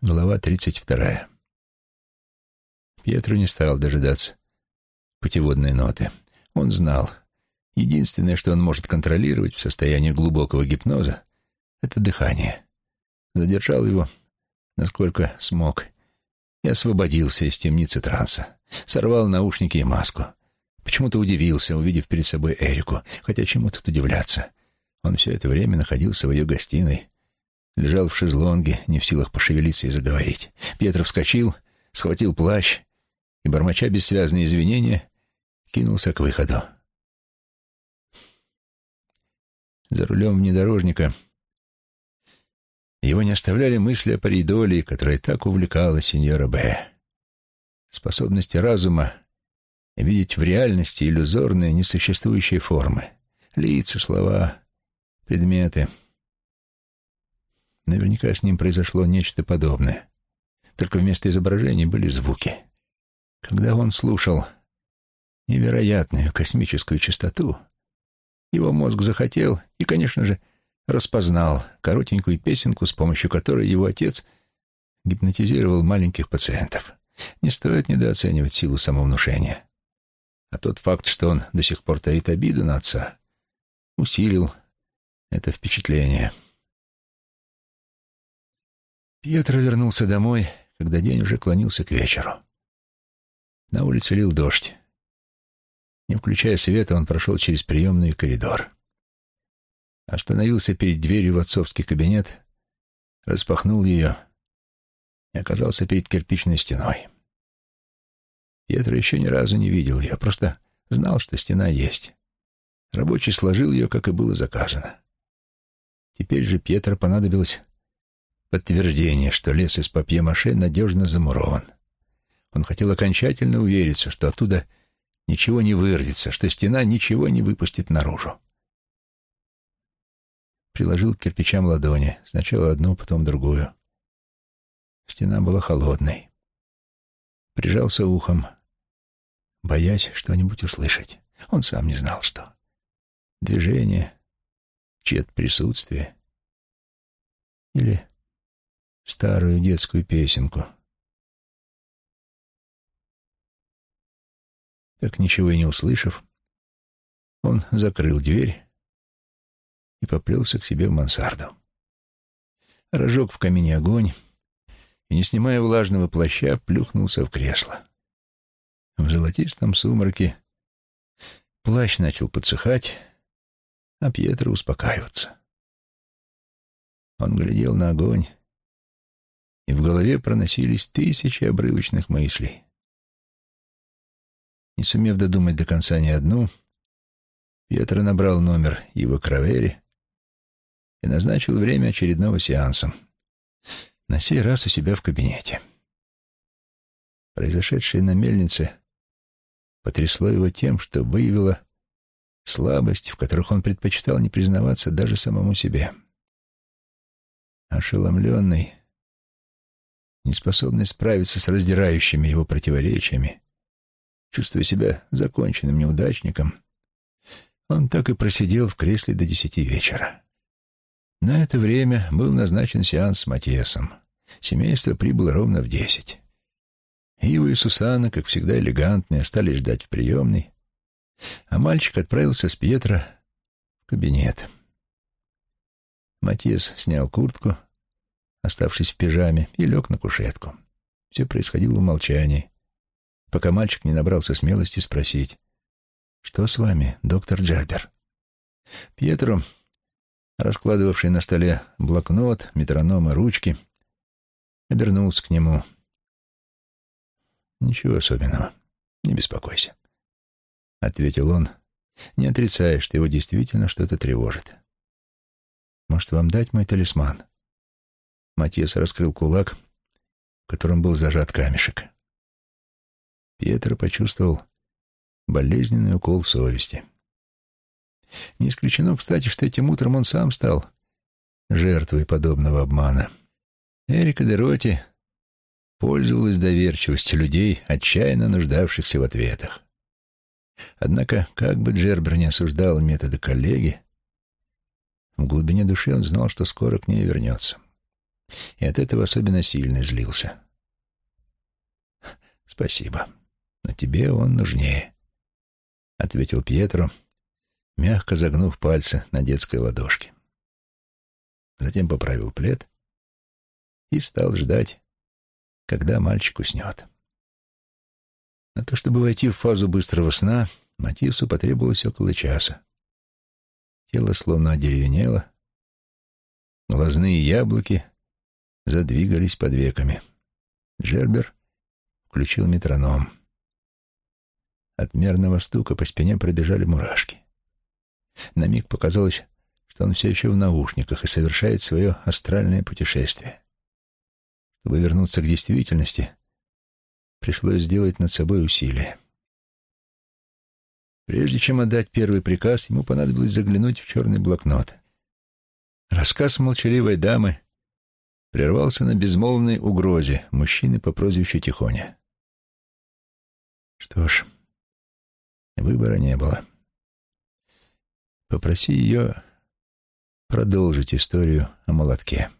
Глава тридцать вторая. Пьетро не стал дожидаться путеводной ноты. Он знал, единственное, что он может контролировать в состоянии глубокого гипноза, это дыхание. Задержал его, насколько смог, и освободился из темницы транса. Сорвал наушники и маску. Почему-то удивился, увидев перед собой Эрику, хотя чему тут удивляться. Он все это время находился в ее гостиной, лежал в шезлонге, не в силах пошевелиться и заговорить. Пьетро вскочил, схватил плащ и, бормоча бессвязные извинения, кинулся к выходу. За рулем внедорожника его не оставляли мысли о Паридоле, которая так увлекала сеньора Б. Способности разума видеть в реальности иллюзорные, несуществующие формы. Лица, слова, предметы — Наверняка с ним произошло нечто подобное. Только вместо изображений были звуки. Когда он слушал невероятную космическую частоту, его мозг захотел и, конечно же, распознал коротенькую песенку, с помощью которой его отец гипнотизировал маленьких пациентов. Не стоит недооценивать силу самовнушения. А тот факт, что он до сих пор таит обиду на отца, усилил это впечатление. Пьетро вернулся домой, когда день уже клонился к вечеру. На улице лил дождь. Не включая света, он прошел через приемный коридор. Остановился перед дверью в отцовский кабинет, распахнул ее и оказался перед кирпичной стеной. Пьетро еще ни разу не видел ее, просто знал, что стена есть. Рабочий сложил ее, как и было заказано. Теперь же Пьетро понадобилось подтверждение, что лес из папье-маше надежно замурован. Он хотел окончательно увериться, что оттуда ничего не вырвется, что стена ничего не выпустит наружу. Приложил к кирпичам ладони, сначала одну, потом другую. Стена была холодной. Прижался ухом, боясь что-нибудь услышать. Он сам не знал, что. Движение, чье-то присутствие. Или старую детскую песенку. Так ничего и не услышав, он закрыл дверь и поплелся к себе в мансарду. Рожег в камине огонь и, не снимая влажного плаща, плюхнулся в кресло. В золотистом сумраке плащ начал подсыхать, а Пьетро успокаиваться. Он глядел на огонь, и в голове проносились тысячи обрывочных мыслей. Не сумев додумать до конца ни одну, Пьетро набрал номер его Кравери и назначил время очередного сеанса. На сей раз у себя в кабинете. Произошедшее на мельнице потрясло его тем, что выявило слабость, в которых он предпочитал не признаваться даже самому себе. Ошеломленный, неспособный справиться с раздирающими его противоречиями, чувствуя себя законченным неудачником, он так и просидел в кресле до десяти вечера. На это время был назначен сеанс с Матиасом. Семейство прибыло ровно в десять. Ива и Сусана, как всегда элегантные, остались ждать в приемной, а мальчик отправился с Пьетро в кабинет. Матиас снял куртку, оставшись в пижаме, и лег на кушетку. Все происходило в молчании, пока мальчик не набрался смелости спросить, «Что с вами, доктор Джабер?» Пьетро, раскладывавший на столе блокнот, метроном и ручки, обернулся к нему. «Ничего особенного, не беспокойся», — ответил он, не отрицая, что его действительно что-то тревожит. «Может, вам дать мой талисман?» Матьес раскрыл кулак, в котором был зажат камешек. Пьетро почувствовал болезненный укол в совести. Не исключено, кстати, что этим утром он сам стал жертвой подобного обмана. Эрика Дероти пользовалась доверчивостью людей, отчаянно нуждавшихся в ответах. Однако, как бы Джербер не осуждал методы коллеги, в глубине души он знал, что скоро к ней вернется. И от этого особенно сильно злился. «Спасибо, но тебе он нужнее», — ответил Пьетро, мягко загнув пальцы на детской ладошке. Затем поправил плед и стал ждать, когда мальчик уснет. На то, чтобы войти в фазу быстрого сна, Матису потребовалось около часа. Тело словно одеревенело, глазные яблоки задвигались под веками. Джербер включил метроном. От мерного стука по спине пробежали мурашки. На миг показалось, что он все еще в наушниках и совершает свое астральное путешествие. Чтобы вернуться к действительности, пришлось сделать над собой усилие. Прежде чем отдать первый приказ, ему понадобилось заглянуть в черный блокнот. Рассказ молчаливой дамы прервался на безмолвной угрозе мужчины по прозвищу Тихоня. Что ж, выбора не было. Попроси ее продолжить историю о молотке.